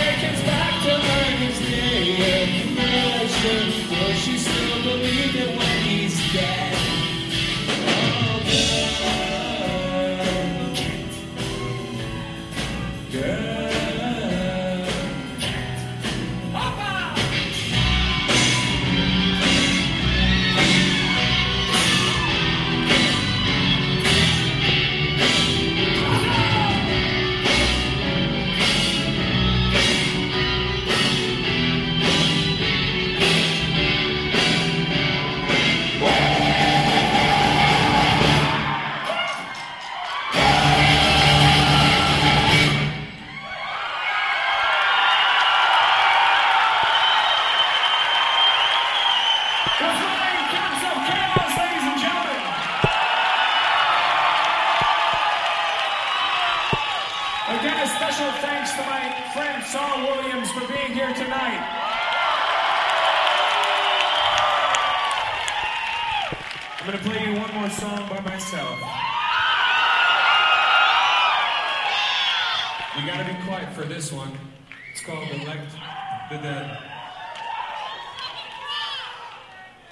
who back to learn his day. Measure, will she still Again, a special thanks to my friend Saul Williams for being here tonight. I'm going to play you one more song by myself. We got to be quiet for this one. It's called Elect the Dead.